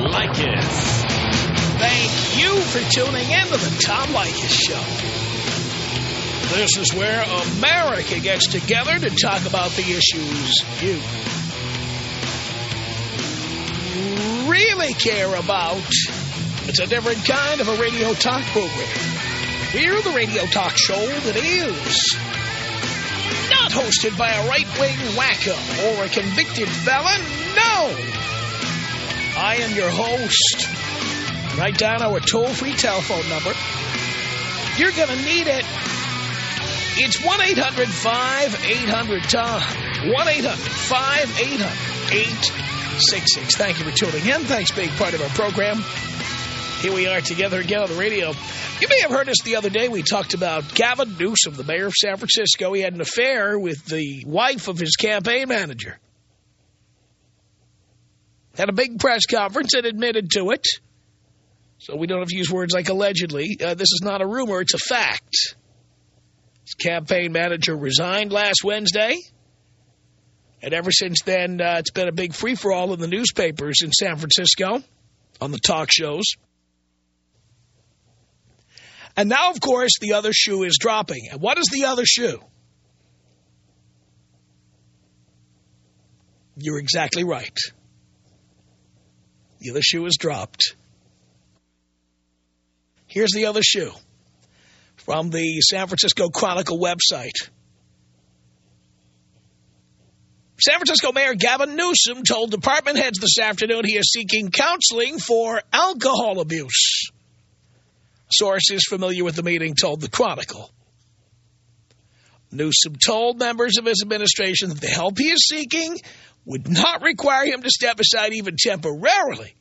Leykis. Thank you for tuning in to the Tom Leykis Show. This is where America gets together to talk about the issues you really care about. It's a different kind of a radio talk program. We're the radio talk show that is not hosted by a right-wing wacko or a convicted felon. No! I am your host. Write down our toll-free telephone number. You're going to need it. It's 1-800-5800-TOM. 1-800-5800-866. Thank you for tuning in. Thanks being part of our program. Here we are together again on the radio. You may have heard us the other day. We talked about Gavin Newsom, the mayor of San Francisco. He had an affair with the wife of his campaign manager. Had a big press conference and admitted to it. So we don't have to use words like allegedly. Uh, this is not a rumor. It's a fact. His campaign manager resigned last Wednesday. And ever since then, uh, it's been a big free-for-all in the newspapers in San Francisco, on the talk shows. And now, of course, the other shoe is dropping. And what is the other shoe? You're exactly right. The other shoe is dropped. Here's the other shoe from the San Francisco Chronicle website. San Francisco Mayor Gavin Newsom told department heads this afternoon he is seeking counseling for alcohol abuse. Sources familiar with the meeting told the Chronicle. Newsom told members of his administration that the help he is seeking would not require him to step aside even temporarily,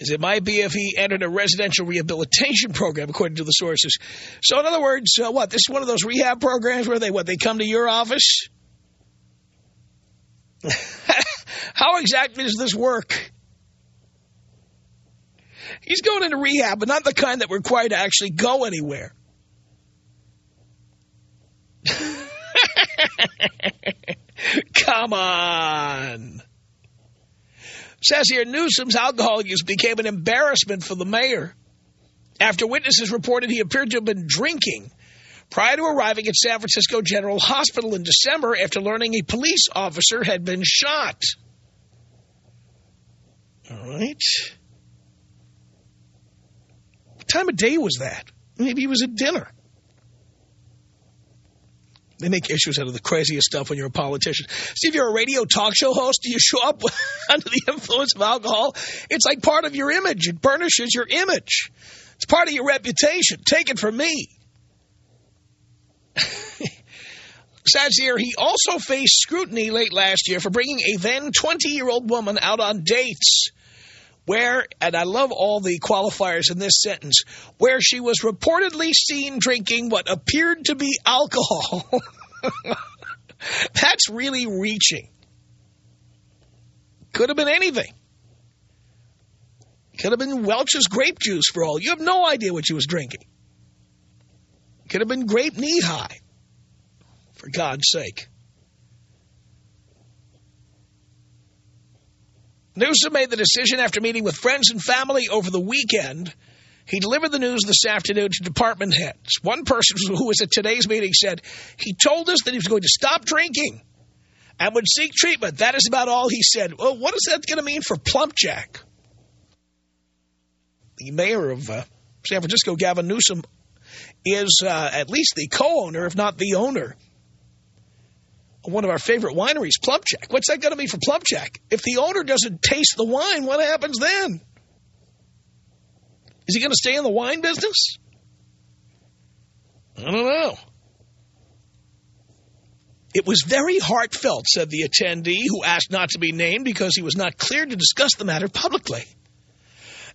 as it might be if he entered a residential rehabilitation program, according to the sources. So, in other words, uh, what, this is one of those rehab programs where they, what, they come to your office? How exactly does this work? He's going into rehab, but not the kind that required to actually go anywhere. Come on. Says here, Newsom's alcohol use became an embarrassment for the mayor. After witnesses reported he appeared to have been drinking prior to arriving at San Francisco General Hospital in December after learning a police officer had been shot. All right. What time of day was that? Maybe he was at dinner. They make issues out of the craziest stuff when you're a politician. See, if you're a radio talk show host, do you show up under the influence of alcohol? It's like part of your image. It burnishes your image. It's part of your reputation. Take it from me. Says here, he also faced scrutiny late last year for bringing a then 20-year-old woman out on dates where, and I love all the qualifiers in this sentence, where she was reportedly seen drinking what appeared to be alcohol. That's really reaching. Could have been anything. Could have been Welch's grape juice for all. You have no idea what she was drinking. Could have been grape Nehi. For God's sake. Newsom made the decision after meeting with friends and family over the weekend. He delivered the news this afternoon to department heads. One person who was at today's meeting said, he told us that he was going to stop drinking and would seek treatment. That is about all he said. Well, what is that going to mean for Plumpjack? The mayor of uh, San Francisco, Gavin Newsom, is uh, at least the co-owner, if not the owner, one of our favorite wineries, Plumpjack. What's that going to mean for Plumpjack? If the owner doesn't taste the wine, what happens then? Is he going to stay in the wine business? I don't know. It was very heartfelt, said the attendee, who asked not to be named because he was not cleared to discuss the matter publicly.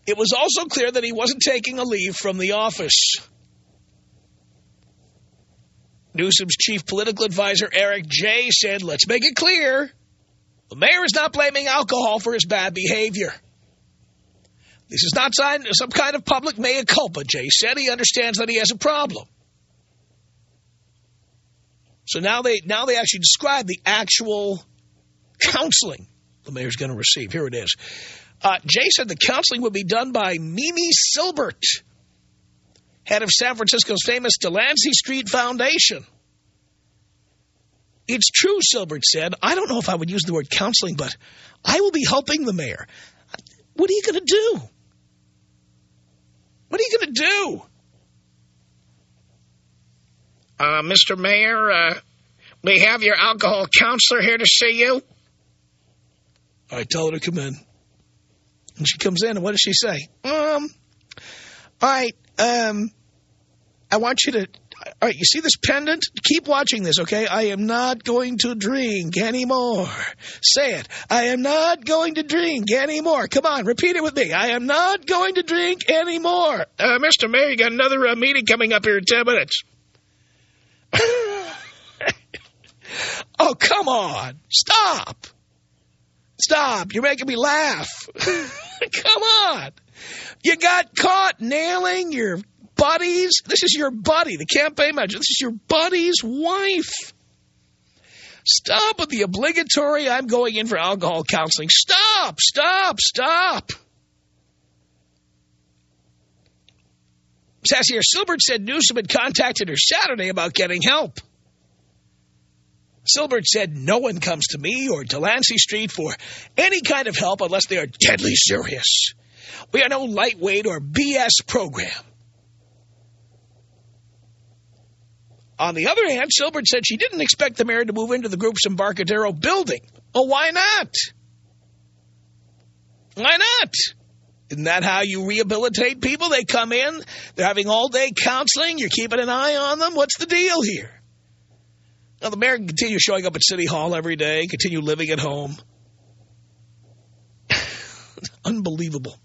It was also clear that he wasn't taking a leave from the office. Newsom's chief political advisor, Eric Jaye., said, let's make it clear, the mayor is not blaming alcohol for his bad behavior. This is not some kind of public mea culpa, Jaye said. He understands that he has a problem. So now they now they actually describe the actual counseling the mayor's going to receive. Here it is. Uh, Jaye said the counseling would be done by Mimi Silbert, head of San Francisco's famous Delancey Street Foundation. It's true, Silbert said. I don't know if I would use the word counseling, but I will be helping the mayor. What are you going to do? What are you going to do? Uh, Mr. Mayor, uh, we have your alcohol counselor here to see you. I tell her to come in. And she comes in, and what does she say? Um, all right, um, I want you to all right, you see this pendant? Keep watching this, okay? I am not going to drink anymore. Say it. I am not going to drink anymore. Come on, repeat it with me. I am not going to drink anymore. Uh, Mr. Mayor, you got another uh, meeting coming up here in 10 minutes. oh, come on. Stop. Stop. You're making me laugh. come on. You got caught nailing your buddies. This is your buddy, the campaign manager. This is your buddy's wife. Stop with the obligatory, I'm going in for alcohol counseling. Stop, stop, stop. Sassy Silbert said Newsom had contacted her Saturday about getting help. Silbert said no one comes to me or Delancey Street for any kind of help unless they are deadly serious. We are no lightweight or BS program. On the other hand, Silbert said she didn't expect the mayor to move into the group's Embarcadero building. Well, why not? Why not? Isn't that how you rehabilitate people? They come in, they're having all-day counseling, you're keeping an eye on them. What's the deal here? Now, the mayor can continue showing up at City Hall every day, continue living at home. Unbelievable.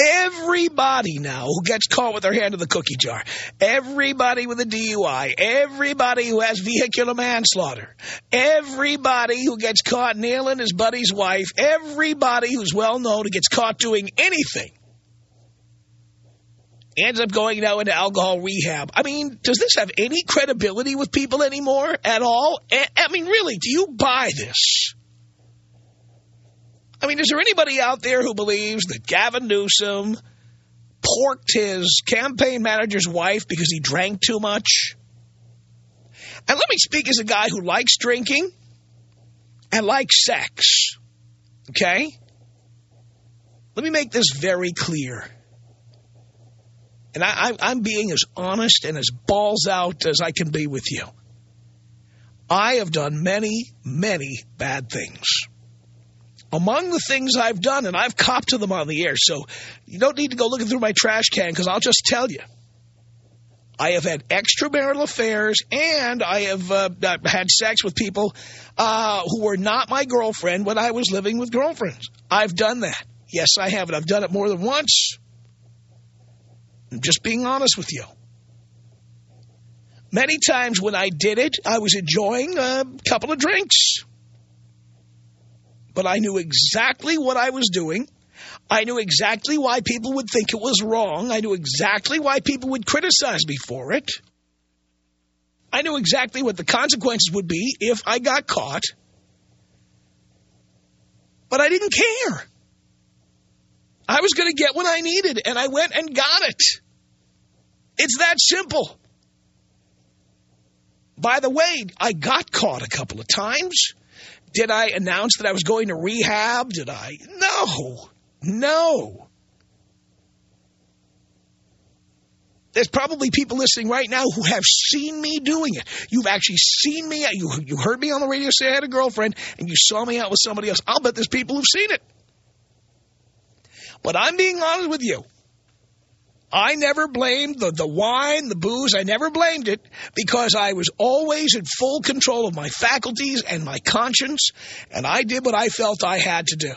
Everybody now who gets caught with their hand in the cookie jar, everybody with a DUI, everybody who has vehicular manslaughter, everybody who gets caught nailing his buddy's wife, everybody who's well known who gets caught doing anything ends up going now into alcohol rehab. I mean, does this have any credibility with people anymore at all? I mean, really, do you buy this? I mean, is there anybody out there who believes that Gavin Newsom porked his campaign manager's wife because he drank too much? And let me speak as a guy who likes drinking and likes sex, okay? Let me make this very clear. And I, am being as honest and as balls out as I can be with you. I have done many, many bad things among the things I've done, and I've copped to them on the air, so you don't need to go looking through my trash can because I'll just tell you. I have had extramarital affairs, and I have uh, had sex with people uh, who were not my girlfriend when I was living with girlfriends. I've done that. Yes, I have, and I've done it more than once. I'm just being honest with you. Many times when I did it, I was enjoying a couple of drinks but I knew exactly what I was doing. I knew exactly why people would think it was wrong. I knew exactly why people would criticize me for it. I knew exactly what the consequences would be if I got caught. But I didn't care. I was going to get what I needed, and I went and got it. It's that simple. By the way, I got caught a couple of times. Did I announce that I was going to rehab? Did I? No. No. There's probably people listening right now who have seen me doing it. You've actually seen me. You, you heard me on the radio say I had a girlfriend, and you saw me out with somebody else. I'll bet there's people who've seen it. But I'm being honest with you. I never blamed the, the wine, the booze. I never blamed it because I was always in full control of my faculties and my conscience, and I did what I felt I had to do.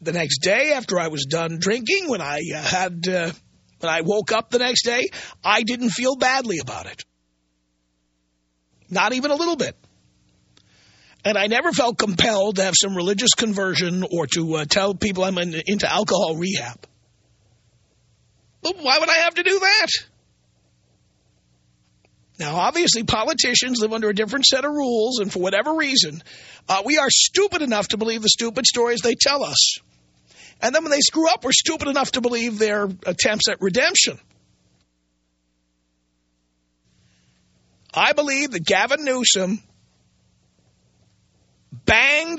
The next day, after I was done drinking, when I uh, had, uh, when I woke up the next day, I didn't feel badly about it. Not even a little bit. And I never felt compelled to have some religious conversion or to uh, tell people I'm in, into alcohol rehab. But why would I have to do that? Now, obviously, politicians live under a different set of rules, and for whatever reason, uh, we are stupid enough to believe the stupid stories they tell us. And then when they screw up, we're stupid enough to believe their attempts at redemption. I believe that Gavin Newsom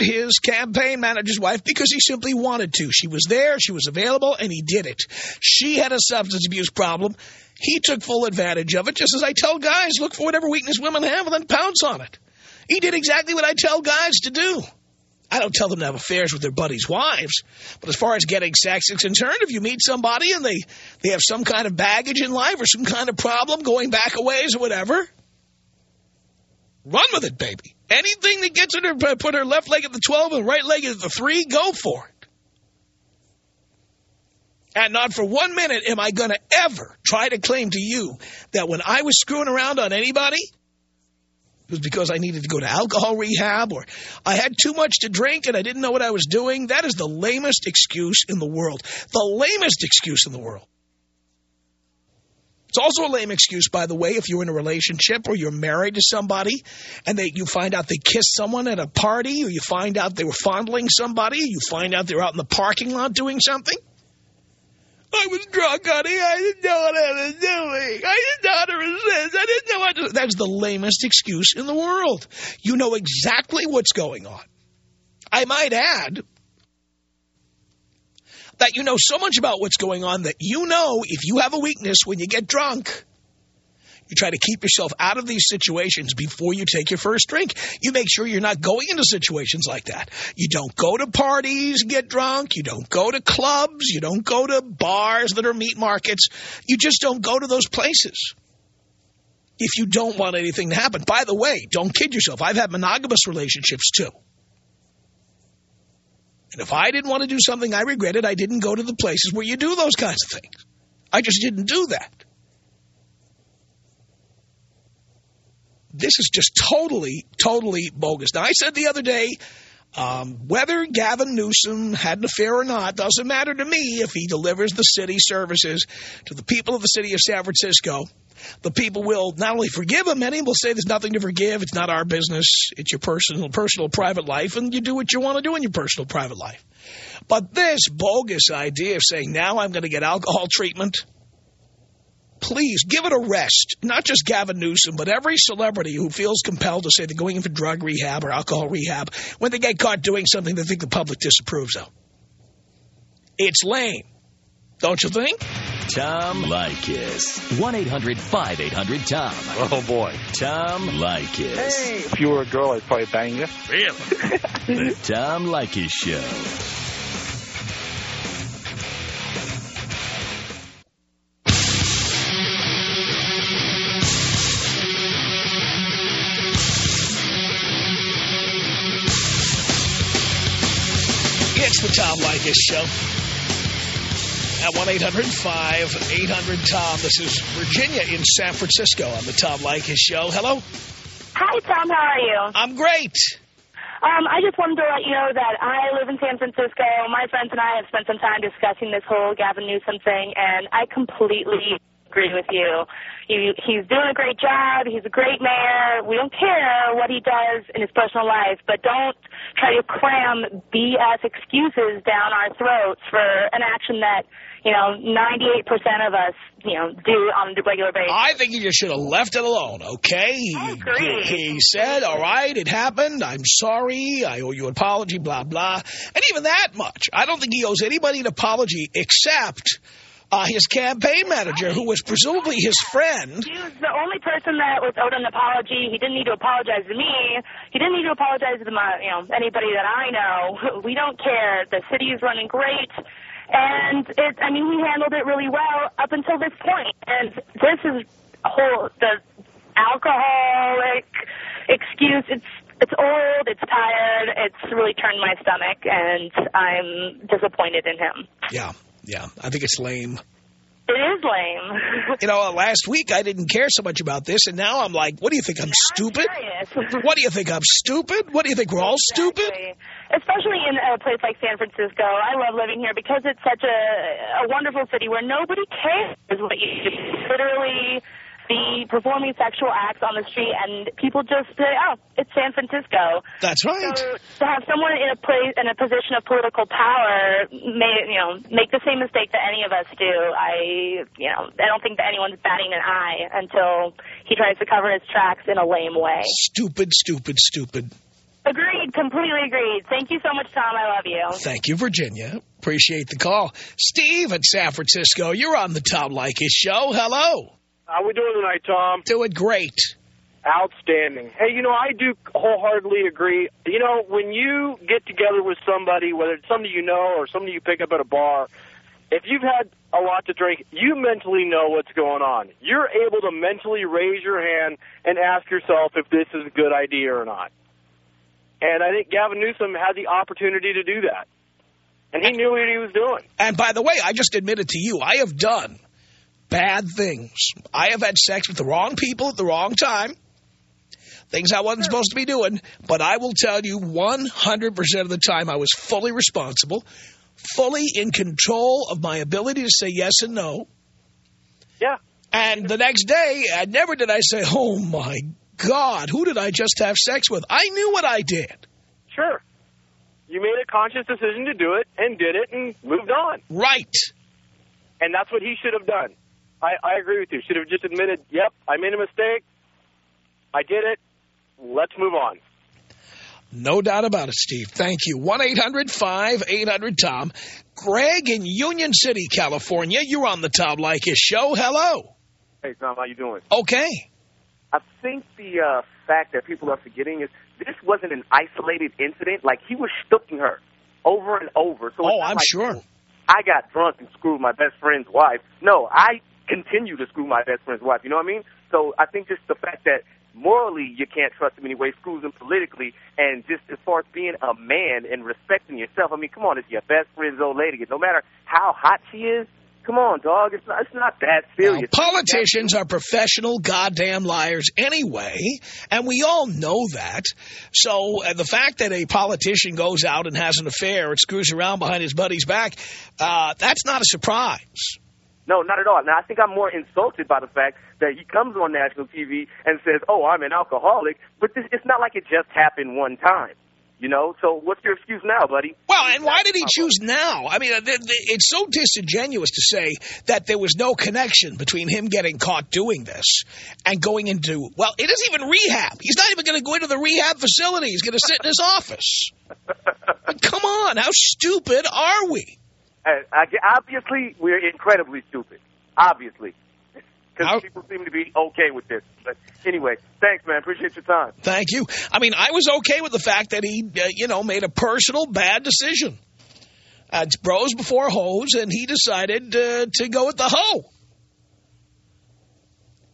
his campaign manager's wife because he simply wanted to. She was there, she was available, and he did it. She had a substance abuse problem. He took full advantage of it, just as I tell guys, look for whatever weakness women have and then pounce on it. He did exactly what I tell guys to do. I don't tell them to have affairs with their buddies' wives. But as far as getting sex is concerned, if you meet somebody and they, they have some kind of baggage in life or some kind of problem going back a ways or whatever, run with it, baby. Anything that gets her to put her left leg at the 12 and right leg at the 3, go for it. And not for one minute am I going to ever try to claim to you that when I was screwing around on anybody, it was because I needed to go to alcohol rehab or I had too much to drink and I didn't know what I was doing. That is the lamest excuse in the world. The lamest excuse in the world. It's also a lame excuse, by the way, if you're in a relationship or you're married to somebody and they, you find out they kissed someone at a party or you find out they were fondling somebody, you find out they're out in the parking lot doing something. I was drunk, honey. I didn't know what I was doing. I didn't know how to resist. I didn't know what to... That's the lamest excuse in the world. You know exactly what's going on. I might add that you know so much about what's going on that you know if you have a weakness when you get drunk, you try to keep yourself out of these situations before you take your first drink. You make sure you're not going into situations like that. You don't go to parties and get drunk. You don't go to clubs. You don't go to bars that are meat markets. You just don't go to those places if you don't want anything to happen. By the way, don't kid yourself. I've had monogamous relationships, too. And if I didn't want to do something I regretted, I didn't go to the places where you do those kinds of things. I just didn't do that. this is just totally, totally bogus. Now, I said the other day, um, whether Gavin Newsom had an affair or not doesn't matter to me if he delivers the city services to the people of the city of San Francisco. The people will not only forgive him, many will say there's nothing to forgive. It's not our business. It's your personal, personal, private life, and you do what you want to do in your personal, private life. But this bogus idea of saying, now I'm going to get alcohol treatment – please give it a rest. Not just Gavin Newsom, but every celebrity who feels compelled to say they're going in for drug rehab or alcohol rehab when they get caught doing something they think the public disapproves of. It's lame. Don't you think? Tom Leykis. 1-800-5800-TOM. Oh, boy. Tom Leykis. Hey. If you were a girl, I'd probably bang you. Really? the Tom Leykis Show. It's the Tom Leykis Show. At 1-800-5800-TOM. This is Virginia in San Francisco on the Tom Leykis Show. Hello? Hi, Tom. How are you? I'm great. Um, I just wanted to let you know that I live in San Francisco. My friends and I have spent some time discussing this whole Gavin Newsom thing, and I completely agree with you. He, he's doing a great job. He's a great mayor. We don't care what he does in his personal life, but don't try to cram BS excuses down our throats for an action that, you know, 98% of us, you know, do on a regular basis. I think he just should have left it alone, okay? I agree. He, he said, all right, it happened. I'm sorry. I owe you an apology, blah, blah. And even that much. I don't think he owes anybody an apology except uh, his campaign manager, who was presumably his friend. He was the only person that was owed an apology. He didn't need to apologize to me. He didn't need to apologize to my, you know anybody that I know. We don't care. The city is running great. And it, I mean, he handled it really well up until this point. And this is whole, the alcoholic excuse. It's it's old, it's tired, it's really turned my stomach, and I'm disappointed in him. Yeah. Yeah, I think it's lame. It is lame. you know, uh, last week I didn't care so much about this, and now I'm like, what do you think, I'm stupid? what do you think, I'm stupid? What do you think, we're all exactly. stupid? Especially in a place like San Francisco. I love living here because it's such a, a wonderful city where nobody cares what you do. Literally, be performing sexual acts on the street, and people just say, "Oh, it's San Francisco." That's right. So to have someone in a place in a position of political power, may you know, make the same mistake that any of us do. I, you know, I don't think that anyone's batting an eye until he tries to cover his tracks in a lame way. Stupid, stupid, stupid. Agreed. Completely agreed. Thank you so much, Tom. I love you. Thank you, Virginia. Appreciate the call. Steve in San Francisco, you're on the Tom Leykis show. Hello. How we doing tonight, Tom? Doing great. Outstanding. Hey, you know, I do wholeheartedly agree. You know, when you get together with somebody, whether it's somebody you know or somebody you pick up at a bar, if you've had a lot to drink, you mentally know what's going on. You're able to mentally raise your hand and ask yourself if this is a good idea or not. And I think Gavin Newsom had the opportunity to do that. And he knew what he was doing. And by the way, I just admitted to you, I have done bad things. I have had sex with the wrong people at the wrong time. Things I wasn't supposed to be doing. But I will tell you 100% of the time I was fully responsible, fully in control of my ability to say yes and no. Yeah. And the next day, I never did I say, oh, my God, who did I just have sex with? I knew what I did. Sure. You made a conscious decision to do it and did it and moved on. Right. And that's what he should have done. I, I agree with you. Should have just admitted, yep, I made a mistake. I did it. Let's move on. No doubt about it, Steve. Thank you. 1-800-5800-TOM. Greg in Union City, California. You're on the Tom Leykis show. Hello. Hey, Tom, how you doing? Okay. I think the uh, fact that people are forgetting is this wasn't an isolated incident. Like, he was stalking her over and over. So Oh, I'm like, sure. I got drunk and screwed my best friend's wife. No, I continue to screw my best friend's wife. You know what I mean? So I think just the fact that morally you can't trust him anyway screws him politically. And just as far as being a man and respecting yourself, I mean, come on, it's your best friend's old lady. No matter how hot she is, come on, dog. It's not, it's not that Now, serious. politicians are professional goddamn liars anyway, and we all know that. So uh, the fact that a politician goes out and has an affair and screws around behind his buddy's back, uh, that's not a surprise. No, not at all. Now, I think I'm more insulted by the fact that he comes on national TV and says, oh, I'm an alcoholic, but this, it's not like it just happened one time. You know, so what's your excuse now, buddy? Well, and why did he choose now? I mean, uh, it's so disingenuous to say that there was no connection between him getting caught doing this and going into, well, it isn't even rehab. He's not even going to go into the rehab facility. He's going to sit in his office. Come on, how stupid are we? I, obviously, we're incredibly stupid. Obviously. Because people seem to be okay with this. But anyway, thanks, man. Appreciate your time. Thank you. I mean, I was okay with the fact that he, uh, you know, made a personal bad decision. Uh, it's bros before hoes, and he decided uh, to go with the hoe.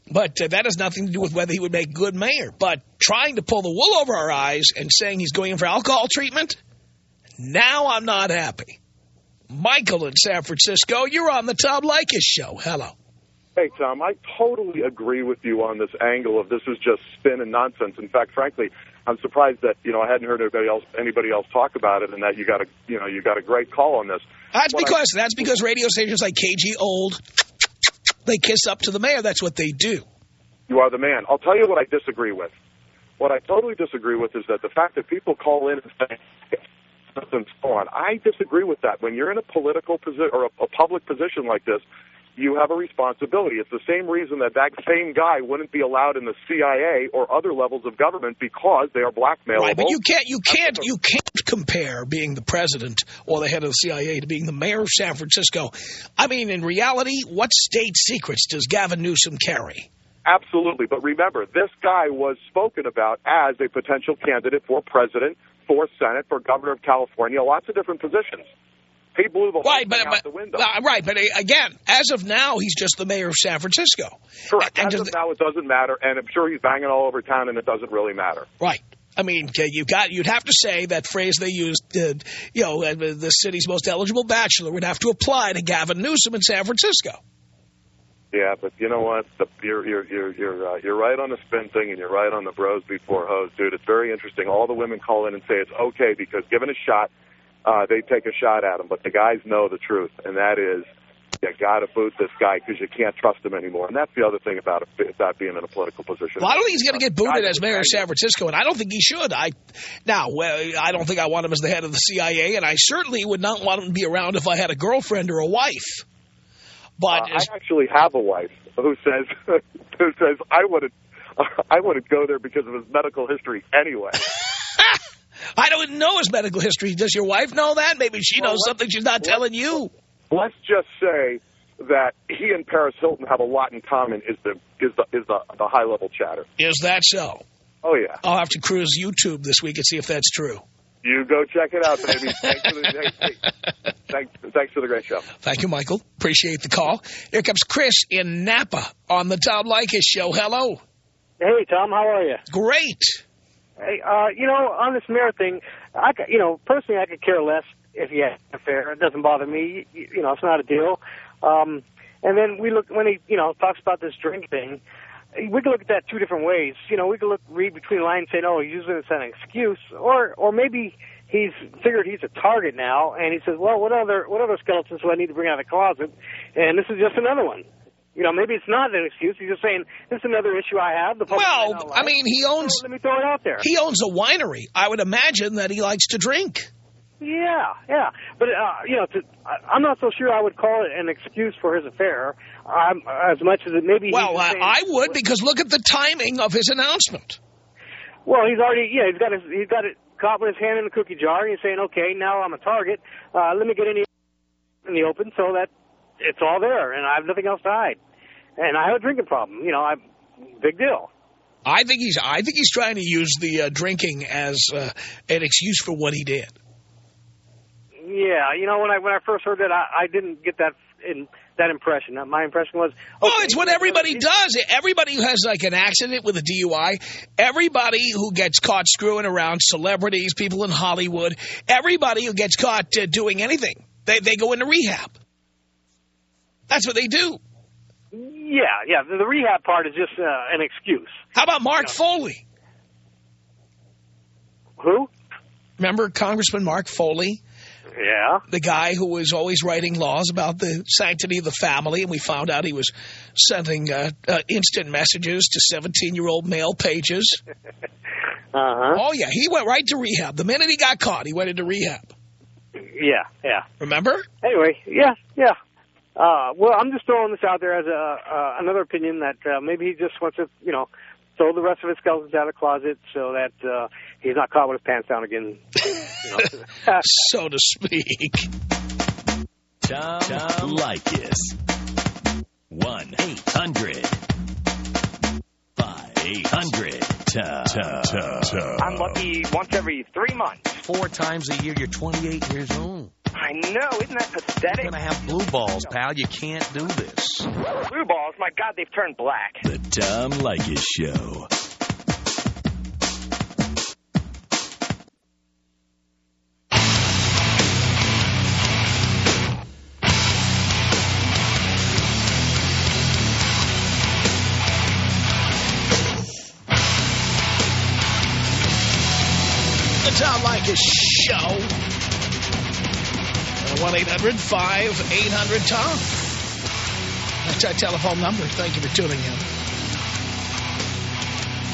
But uh, that has nothing to do with whether he would make good mayor. But trying to pull the wool over our eyes and saying he's going in for alcohol treatment, now I'm not happy. Michael in San Francisco, you're on the Tom Leykis show. Hello. Hey, Tom, I totally agree with you on this angle of this is just spin and nonsense. In fact, frankly, I'm surprised that you know I hadn't heard anybody else anybody else talk about it, and that you got a you know you got a great call on this. That's What I- because that's because radio stations like KGO, they kiss up to the mayor. That's what they do. You are the man. I'll tell you what I disagree with. What I totally disagree with is that the fact that people call in and say and so on. I disagree with that. When you're in a political position or a, a public position like this, you have a responsibility. It's the same reason that that same guy wouldn't be allowed in the CIA or other levels of government because they are blackmailable. Right, but you can't you can't you can't compare being the president or the head of the CIA to being the mayor of San Francisco. I mean, in reality, what state secrets does Gavin Newsom carry? Absolutely. But remember, this guy was spoken about as a potential candidate for president, for Senate, for governor of California, lots of different positions. He blew the whole Right, thing but, out but the window. uh, right, but uh, again, as of now, he's just the mayor of San Francisco. Correct. And As of now, it doesn't matter, and I'm sure he's banging all over town, and it doesn't really matter. Right. I mean, you got you'd have to say that phrase they used, uh, you know, uh, the city's most eligible bachelor would have to apply to Gavin Newsom in San Francisco. Yeah, but you know what? The, you're you're you're you're uh, you're right on the spin thing, and you're right on the bros before hoes, dude. It's very interesting. All the women call in and say it's okay because given a shot, uh, they take a shot at him, but the guys know the truth, and that is you got to boot this guy because you can't trust him anymore. And that's the other thing about it, about being in a political position. Well, I don't think he's going to get booted as mayor of San Francisco, and I don't think he should. I Now, well, I don't think I want him as the head of the CIA, and I certainly would not want him to be around if I had a girlfriend or a wife. But uh, I actually have a wife who says who says I wouldn't I wouldn't go there because of his medical history anyway. I don't know his medical history. Does your wife know that? Maybe she well, knows something she's not telling you. Let's just say that he and Paris Hilton have a lot in common is the is the is the, the high level chatter. Is that so? Oh yeah. I'll have to cruise YouTube this week and see if that's true. You go check it out, baby. thanks, for the, hey, thanks, thanks for the great show. Thank you, Michael. Appreciate the call. Here comes Chris in Napa on the Tom Leykis show. Hello. Hey, Tom. How are you? Great. Hey, uh, you know, on this mayor thing, I, you know, personally, I could care less if he had an affair. It doesn't bother me. You, you know, it's not a deal. Um, and then we look when he, you know, talks about this drink thing. We can look at that two different ways. You know, we can look read between lines, and say, "Oh, he's using it as an excuse," or, or maybe he's figured he's a target now, and he says, "Well, what other, what other skeletons do I need to bring out of the closet?" And this is just another one. You know, maybe it's not an excuse. He's just saying, this is another issue I have. The well, I mean, he owns... So let me throw it out there. He owns a winery. I would imagine that he likes to drink. Yeah, yeah. But, uh, you know, to, I'm not so sure I would call it an excuse for his affair um, as much as it maybe... Well, uh, I would because look at the timing of his announcement. Well, he's already, yeah, he's got his, he's got it caught with his hand in the cookie jar, and he's saying, okay, now I'm a target. Uh, let me get in the, in the open so that it's all there, and I have nothing else to hide and I have a drinking problem. You know, I big deal. I think he's I think he's trying to use the uh, drinking as uh, an excuse for what he did. Yeah, you know when I when I first heard that I, I didn't get that in that impression. My impression was okay, Oh, it's what everybody does. Everybody who has like an accident with a DUI, everybody who gets caught screwing around celebrities, people in Hollywood, everybody who gets caught uh, doing anything, they they go into rehab. That's what they do. Yeah, yeah. The, the rehab part is just uh, an excuse. How about Mark you know. Foley? Who? Remember Congressman Mark Foley? Yeah. The guy who was always writing laws about the sanctity of the family, and we found out he was sending uh, uh, instant messages to 17-year-old male pages. uh-huh. Oh, yeah, he went right to rehab. The minute he got caught, he went into rehab. Yeah, yeah. Remember? Anyway, yeah, yeah. Uh, well, I'm just throwing this out there as a uh, another opinion that uh, maybe he just wants to, you know, throw the rest of his skeletons out of the closet so that uh, he's not caught with his pants down again. You know. so to speak. Tom, Tom Leykis. 1-800-5800-TOM. I'm lucky once every three months. Four times a year, you're 28 years old. I know. Isn't that pathetic? You're going to have blue balls, pal. You can't do this. Blue balls? My God, they've turned black. The Tom Leykis Show. Tom Leykis Show. 1-800-5800-TOM. That's our telephone number. Thank you for tuning in.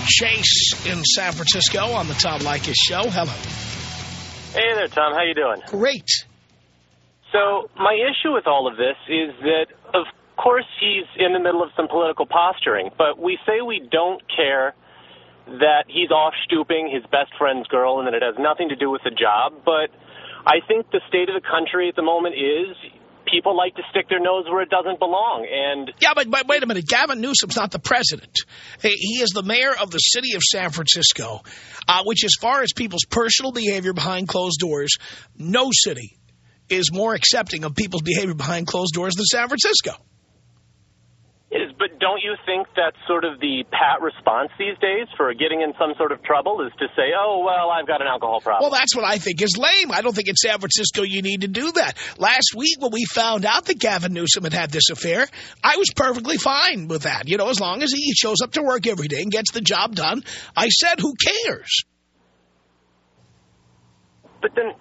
Chase in San Francisco on the Tom Leykis Show. Hello. Hey there, Tom. How you doing? Great. So my issue with all of this is that, of course, he's in the middle of some political posturing, but we say we don't care that he's off stooping his best friend's girl and that it has nothing to do with the job, but I think the state of the country at the moment is people like to stick their nose where it doesn't belong. And Yeah, but, but wait a minute. Gavin Newsom's not the president. He is the mayor of the city of San Francisco, uh, which as far as people's personal behavior behind closed doors, no city is more accepting of people's behavior behind closed doors than San Francisco. Is, but don't you think that's sort of the pat response these days for getting in some sort of trouble is to say, oh, well, I've got an alcohol problem? Well, that's what I think is lame. I don't think in San Francisco you need to do that. Last week when we found out that Gavin Newsom had had this affair, I was perfectly fine with that. You know, as long as he shows up to work every day and gets the job done, I said, who cares? But then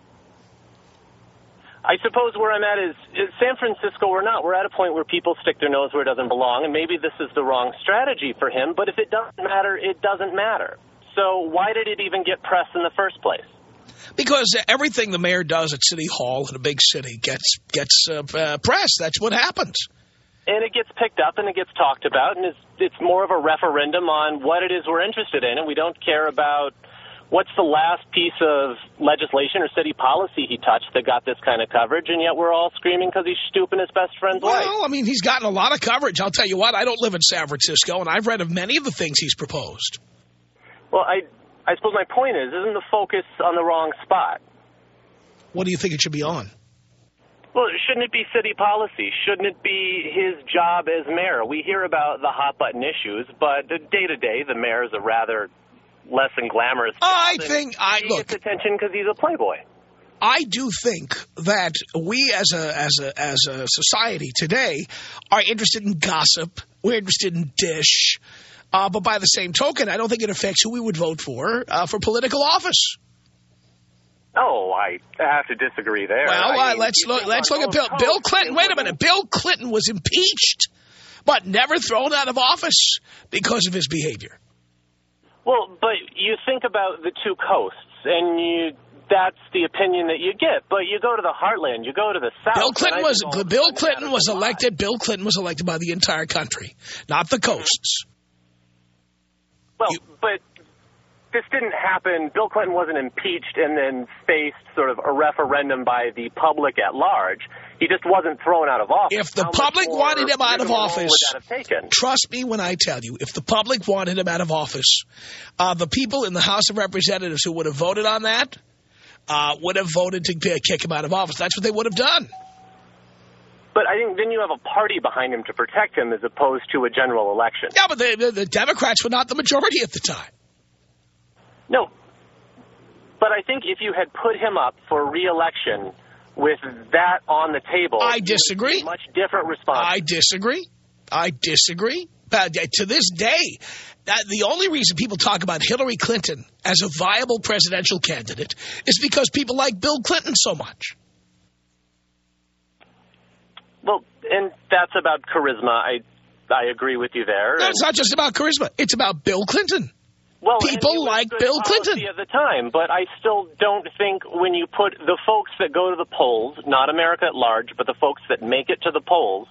I suppose where I'm at is, is San Francisco. We're not. We're at a point where people stick their nose where it doesn't belong, and maybe this is the wrong strategy for him. But if it doesn't matter, it doesn't matter. So why did it even get press in the first place? Because everything the mayor does at City Hall in a big city gets gets uh, uh, press. That's what happens. And it gets picked up and it gets talked about, and it's, it's more of a referendum on what it is we're interested in, and we don't care about what's the last piece of legislation or city policy he touched that got this kind of coverage, and yet we're all screaming because he's stooping his best friend's well. Well, I mean, he's gotten a lot of coverage. I'll tell you what, I don't live in San Francisco, and I've read of many of the things he's proposed. Well, I, I suppose my point is, isn't the focus on the wrong spot? What do you think it should be on? Well, shouldn't it be city policy? Shouldn't it be his job as mayor? We hear about the hot button issues, but day to day, the mayor is a rather less than glamorous. I think I he look gets attention because he's a playboy. I do think that we as a as a as a society today are interested in gossip. We're interested in dish. Uh, but by the same token, I don't think it affects who we would vote for uh, for political office. Oh, I have to disagree there. Well, I uh, mean, let's look. Let's look at Bill. Bill Clinton. Wait a minute. Bill Clinton was impeached, but never thrown out of office because of his behavior. Well, but you think about the two coasts, and you that's the opinion that you get. But you go to the heartland, you go to the south. Bill Clinton was think all of a Bill Clinton was is a lie. elected. Bill Clinton was elected by the entire country, not the coasts. Well, but this didn't happen. Bill Clinton wasn't impeached and then faced sort of a referendum by the public at large. He just wasn't thrown out of office. If the How public wanted him out of office, would that have taken? trust me when I tell you, if the public wanted him out of office, uh, the people in the House of Representatives who would have voted on that uh, would have voted to kick him out of office. That's what they would have done. But I think then you have a party behind him to protect him as opposed to a general election. Yeah, but the, the, the Democrats were not the majority at the time. No. But I think if you had put him up for re-election with that on the table, I disagree. a much different response. I disagree. I disagree. But uh, to this day, that the only reason people talk about Hillary Clinton as a viable presidential candidate is because people like Bill Clinton so much. Well, and that's about charisma. I I agree with you there. No, it's not just about charisma. It's about Bill Clinton. Well, People like Bill Clinton. at the time, but I still don't think when you put the folks that go to the polls, not America at large, but the folks that make it to the polls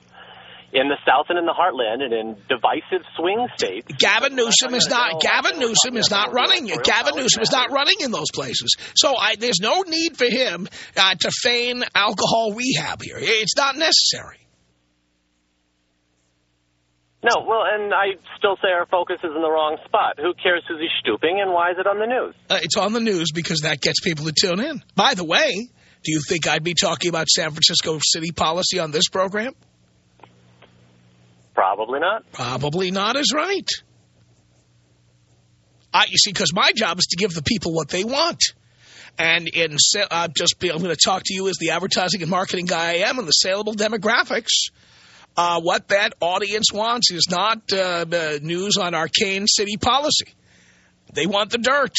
in the South and in the Heartland and in divisive swing states. Gavin Newsom is not. Gavin Newsom is not running. Gavin Newsom is not running in those places. So I, there's no need for him uh, to feign alcohol rehab here. It's not necessary. No, well, and I still say our focus is in the wrong spot. Who cares who's stooping and why is it on the news? Uh, it's on the news because that gets people to tune in. By the way, do you think I'd be talking about San Francisco city policy on this program? Probably not. Probably not is right. I, you see, because my job is to give the people what they want. And in uh, just be, I'm going to talk to you as the advertising and marketing guy I am and the saleable demographics. Uh, what that audience wants is not uh, news on arcane city policy. They want the dirt.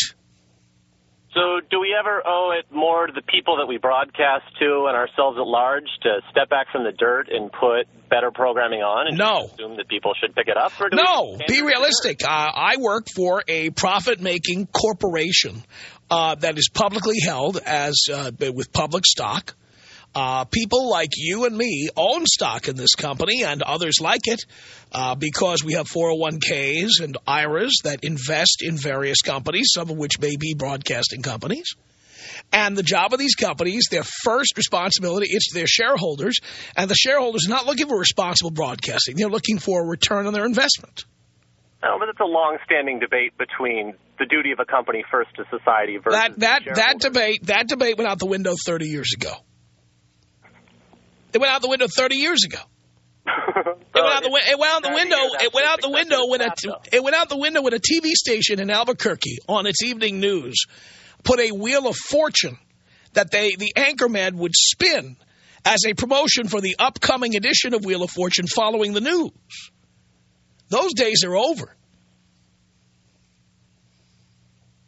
So do we ever owe it more to the people that we broadcast to and ourselves at large to step back from the dirt and put better programming on and No. assume that people should pick it up? Or do No, be realistic. Uh, I work for a profit-making corporation uh, that is publicly held as uh, with public stock. Uh, people like you and me own stock in this company and others like it uh, because we have 401ks and IRAs that invest in various companies, some of which may be broadcasting companies. And the job of these companies, their first responsibility is to their shareholders, and the shareholders are not looking for responsible broadcasting. They're looking for a return on their investment. No, but it's a long-standing debate between the duty of a company first to society versus That that the that debate that debate went out the window 30 years ago. It went out the window 30 years ago. It went out the it went out the window. It went out the window when a it went out the window when a TV station in Albuquerque on its evening news put a wheel of fortune that they the anchorman would spin as a promotion for the upcoming edition of Wheel of Fortune following the news. Those days are over.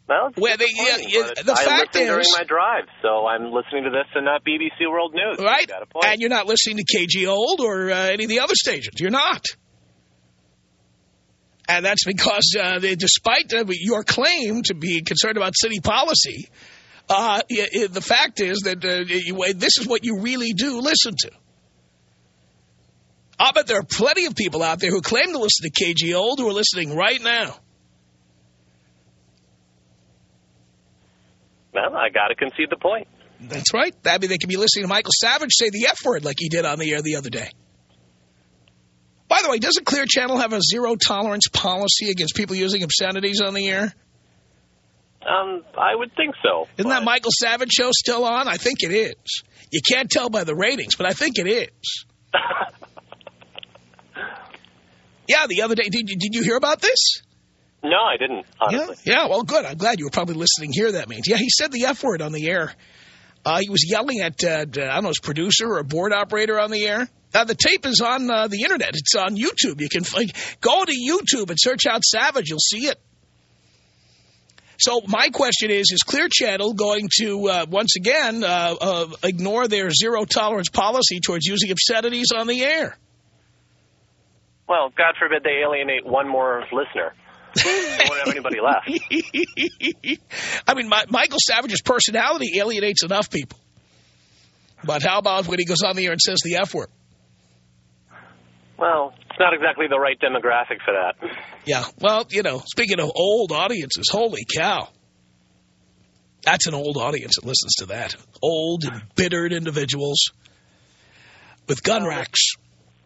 Well, Where they- yeah, yeah, the I fact listen during is- my drive, so I'm listening to this and not BBC World News. Right? You got a point. And you're not listening to KGO or uh, any of the other stations. You're not. And that's because uh, they, despite uh, your claim to be concerned about city policy, uh, the fact is that uh, you, this is what you really do listen to. I bet there are plenty of people out there who claim to listen to KGO who are listening right now. Well, I got to concede the point. That's right. That mean they could be listening to Michael Savage say the F word like he did on the air the other day. By the way, doesn't Clear Channel have a zero tolerance policy against people using obscenities on the air? Um, I would think so. Isn't that Michael Savage show still on? I think it is. You can't tell by the ratings, but I think it is. yeah, the other day, did you, did you hear about this? No, I didn't, honestly. Yeah, yeah, well, good. I'm glad you were probably listening here, that means. Yeah, he said the F word on the air. Uh, he was yelling at, uh, I don't know, his producer or board operator on the air. Uh, the tape is on uh, the Internet. It's on YouTube. You can like, go to YouTube and search out Savage. You'll see it. So my question is, is Clear Channel going to, uh, once again, uh, uh, ignore their zero-tolerance policy towards using obscenities on the air? Well, God forbid they alienate one more listener. Won't have anybody left. I mean, my, Michael Savage's personality alienates enough people. But how about when he goes on the air and says the F word? Well, it's not exactly the right demographic for that. Yeah, well, you know, speaking of old audiences, holy cow. That's an old audience that listens to that. Old, embittered individuals with gun racks.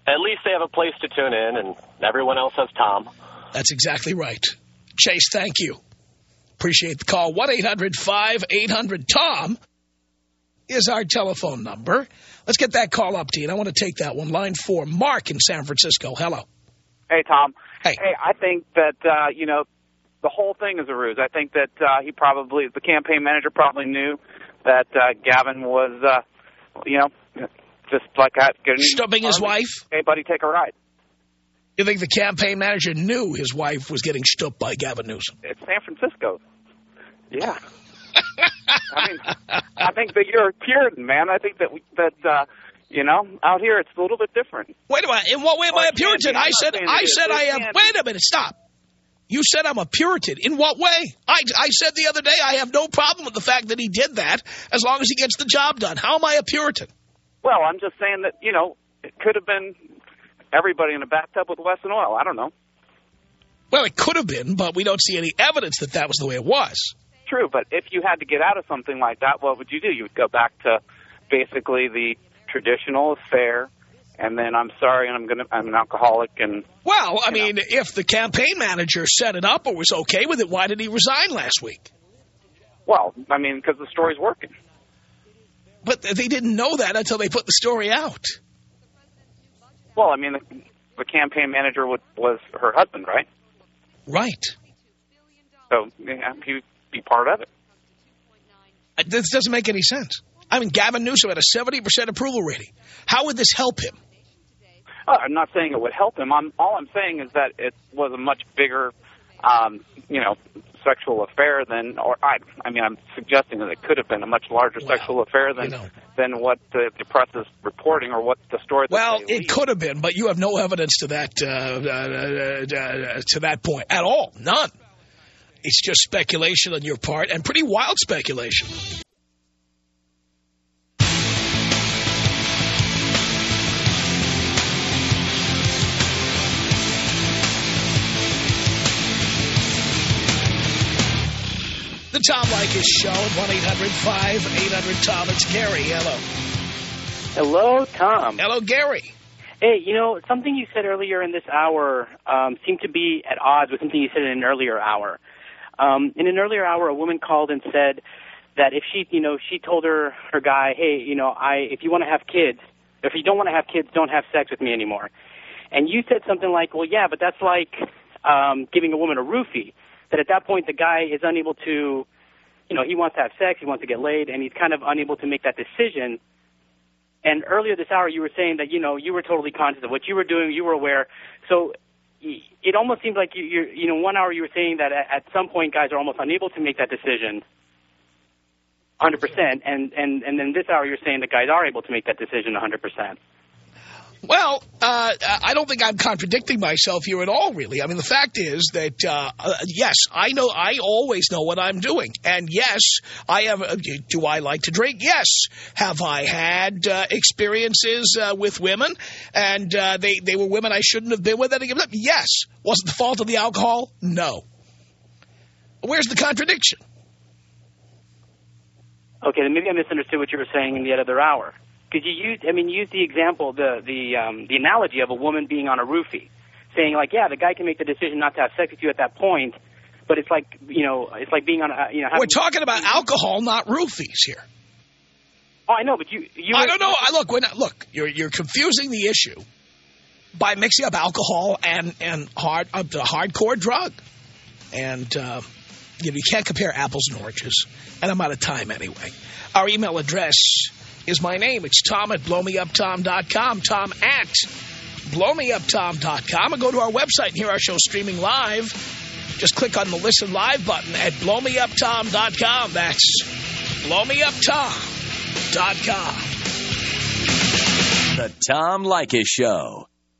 At least they have a place to tune in, and everyone else has Tom. That's exactly right. Chase, thank you. Appreciate the call. 1-800-5800-TOM is our telephone number. Let's get that call up to you. And I want to take that one. Line four, Mark in San Francisco. Hello. Hey, Tom. Hey. Hey, I think that, uh, you know, the whole thing is a ruse. I think that uh, he probably, the campaign manager probably knew that uh, Gavin was, uh, you know, just like that. Stubbing his wife? Hey, buddy, take a ride. You think the campaign manager knew his wife was getting stooped by Gavin Newsom? It's San Francisco. Yeah. I mean, I think that you're a Puritan, man. I think that, we, that uh, you know, out here it's a little bit different. Wait a minute. In what way am Well, I a Puritan? I said, I said I am. Wait a minute. Stop. You said I'm a Puritan. In what way? I, I said the other day I have no problem with the fact that he did that as long as he gets the job done. How am I a Puritan? Well, I'm just saying that, you know, it could have been everybody in a bathtub with Wesson oil. I don't know. Well, it could have been, but we don't see any evidence that that was the way it was. True, but if you had to get out of something like that, what would you do? You would go back to basically the traditional affair, and then I'm sorry, and I'm gonna I'm an alcoholic, and Well, I mean, if the campaign manager set it up or was okay with it, why did he resign last week? well, I mean, because the story's working. But they didn't know that until they put the story out. Well, I mean, the, the campaign manager would, was her husband, right? Right. So yeah, he would be part of it. Uh, This doesn't make any sense. I mean, Gavin Newsom had a 70% approval rating. How would this help him? Uh, I'm not saying it would help him. I'm, all I'm saying is that it was a much bigger, um, you know, sexual affair than, or I, I mean, I'm suggesting that it could have been a much larger sexual affair than than what the, the press is reporting or what the story. that Well, it could have been, but you have no evidence to that uh, uh, uh, uh, to that point at all. None. It's just speculation on your part, and pretty wild speculation. The Tom Leykis Show at 1-800-5800-TOM. It's Gary. Hello. Hello, Tom. Hello, Gary. Hey, you know, something you said earlier in this hour um, seemed to be at odds with something you said in an earlier hour. Um, in an earlier hour, a woman called and said that if she, you know, she told her her guy, hey, you know, I if you want to have kids, if you don't want to have kids, don't have sex with me anymore. And you said something like, well, yeah, but that's like um, giving a woman a roofie. That at that point the guy is unable to, you know, he wants to have sex, he wants to get laid, and he's kind of unable to make that decision. And earlier this hour, you were saying that you know you were totally conscious of what you were doing, you were aware. So, it almost seems like you, you're, you know, one hour you were saying that at, some point guys are almost unable to make that decision, 100%, and and and then this hour you're saying that guys are able to make that decision 100%. Well, uh, I don't think I'm contradicting myself here at all, really. I mean, the fact is that, uh, uh, yes, I know, I always know what I'm doing. And yes, I have, uh, do I like to drink? Yes. Have I had uh, experiences uh, with women and they, they were women I shouldn't have been with at a given time? Yes. Was it the fault of the alcohol? No. Where's the contradiction? Okay, then maybe I misunderstood what you were saying in the other hour. Because you use? I mean, use the example, the the um, the analogy of a woman being on a roofie, saying like, yeah, the guy can make the decision not to have sex with you at that point, but it's like, you know, it's like being on, a, you know. We're talking about alcohol, not roofies here. Oh, I know, but you, you. I don't know. I look, when, look, you're you're confusing the issue by mixing up alcohol and and hard uh, the hardcore drug, and uh, you know you can't compare apples and oranges. And I'm out of time anyway. Our email address is my name. It's Tom at blowmeuptom.com. Tom at blowmeuptom.com. And go to our website and hear our show streaming live. Just click on the Listen Live button at blowmeuptom.com. That's blowmeuptom.com. The Tom Leykis Show.